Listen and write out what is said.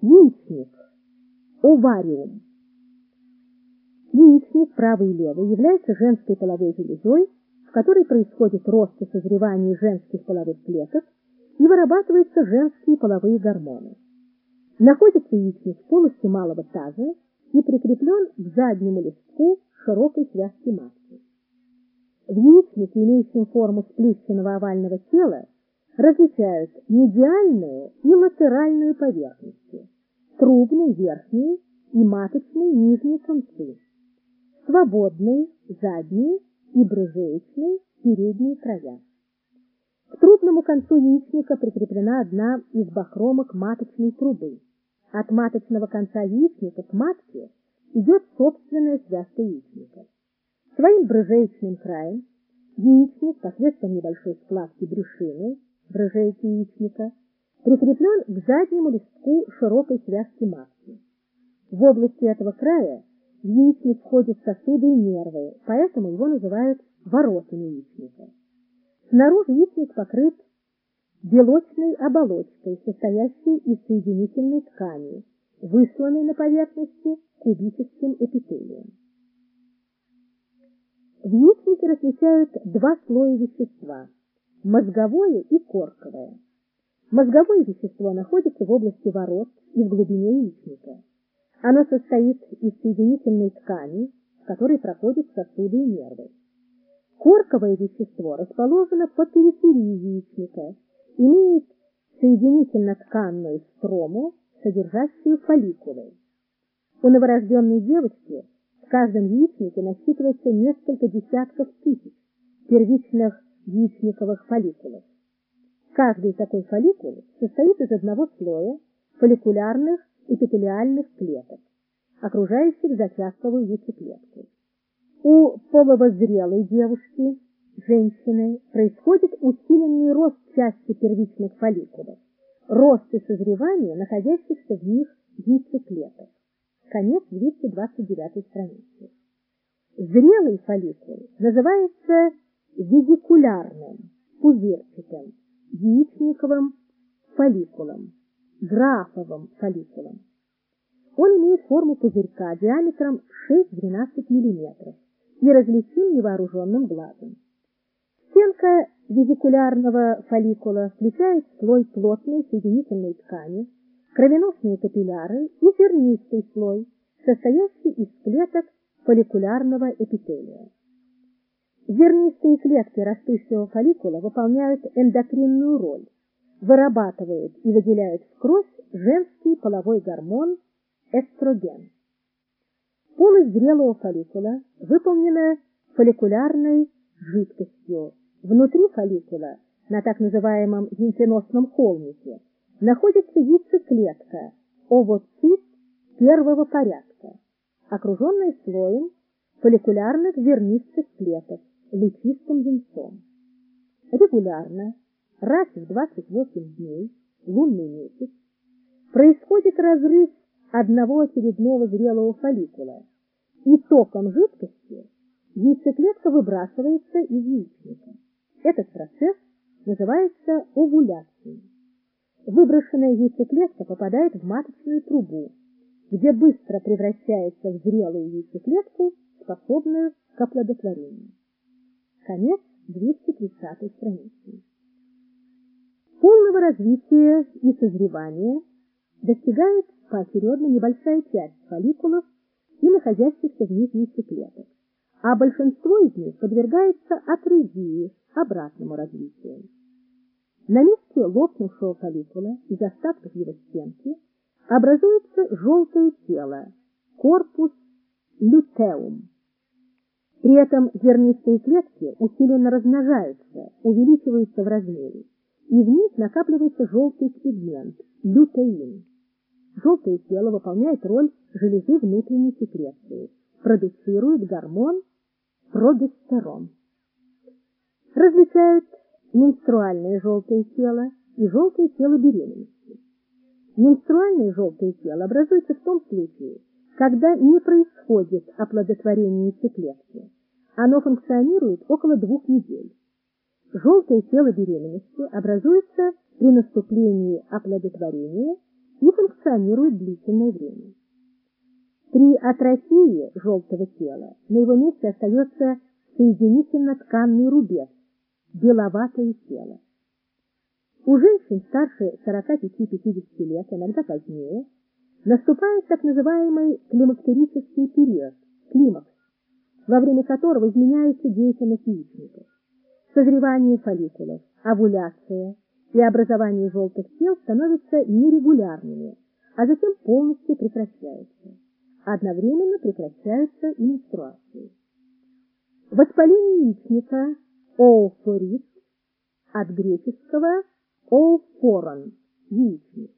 Яичник. Овариум. Яичник, правый и левый, является женской половой железой, в которой происходит рост и созревание женских половых клеток и вырабатываются женские половые гормоны. Находится яичник в полости малого таза и прикреплен к заднему листку широкой связки матки. В яичнике, имеющем форму сплющенного овального тела, различают медиальную и латеральную поверхности, трубные верхние и маточные нижние концы, свободные задние и брыжеечные передние края. К трубному концу яичника прикреплена одна из бахромок маточной трубы. От маточного конца яичника к матке идет собственная связка яичника. Своим брыжеечным краем яичник посредством небольшой складки брюшины, брыжейки яичника, прикреплен к заднему листку широкой связки матки. В области этого края в яичник входят сосуды и нервы, поэтому его называют воротами яичника. Снаружи яичник покрыт белочной оболочкой, состоящей из соединительной ткани, высланной на поверхности кубическим эпителием. В яичнике различают два слоя вещества – мозговое и корковое. Мозговое вещество находится в области ворот и в глубине яичника. Оно состоит из соединительной ткани, в которой проходят сосуды и нервы. Корковое вещество расположено по периферии яичника, имеет соединительно-тканную строму, содержащую фолликулы. У новорожденной девочки в каждом яичнике насчитывается несколько десятков тысяч первичных яичниковых фолликулов. Каждый такой фолликул состоит из одного слоя фолликулярных эпителиальных клеток, окружающих зачатковую яйцеклетку. У половозрелой девушки, женщины, происходит усиленный рост части первичных фолликулов, рост и созревание находящихся в них яйцеклеток. Конец 229 страницы. Зрелый фолликул называется визикулярным, пузырчатым, яичниковым фолликулом, графовым фолликулом. Он имеет форму пузырька диаметром 6-12 мм и различим невооруженным глазом. Стенка визикулярного фолликула включает слой плотной соединительной ткани, кровеносные капилляры и зернистый слой, состоящий из клеток фолликулярного эпителия. Зернистые клетки растущего фолликула выполняют эндокринную роль, вырабатывают и выделяют в кровь женский половой гормон эстроген. Полость зрелого фолликула выполнена фолликулярной жидкостью. Внутри фолликула, на так называемом яйценосном холмике, находится яйцеклетка, овоцит первого порядка, окруженная слоем фолликулярных зернистых клеток, лучистым венцом. Регулярно, раз в 28 дней, лунный месяц, происходит разрыв одного очередного зрелого фолликула, и током жидкости яйцеклетка выбрасывается из яичника. Этот процесс называется овуляцией. Выброшенная яйцеклетка попадает в маточную трубу, где быстро превращается в зрелую яйцеклетку, способную к оплодотворению. Конец 230 страницы. Полного развития и созревания достигает поочередно небольшая часть фолликулов и находящихся в них яйцеклеток, а большинство из них подвергается атрезии, обратному развитию. На месте лопнувшего фолликула из остатков его стенки образуется желтое тело, корпус лютеум. При этом зернистые клетки усиленно размножаются, увеличиваются в размере, и в них накапливается желтый пигмент – лютеин. Желтое тело выполняет роль железы внутренней секреции, продуцирует гормон прогестерон. Различают менструальное желтое тело и желтое тело беременности. Менструальное желтое тело образуется в том случае, когда не происходит оплодотворение яйцеклетки. Оно функционирует около двух недель. Желтое тело беременности образуется при наступлении оплодотворения и функционирует длительное время. При атрофии желтого тела на его месте остается соединительно-тканный рубец, беловатое тело. У женщин старше 45-50 лет, иногда позднее, наступает так называемый климактерический период, климакс, во время которого изменяется деятельность яичников. Созревание фолликулов, овуляция и образование желтых тел становятся нерегулярными, а затем полностью прекращаются. Одновременно прекращаются и менструации. Воспаление яичника, оофорит, от греческого оофорон, яичник.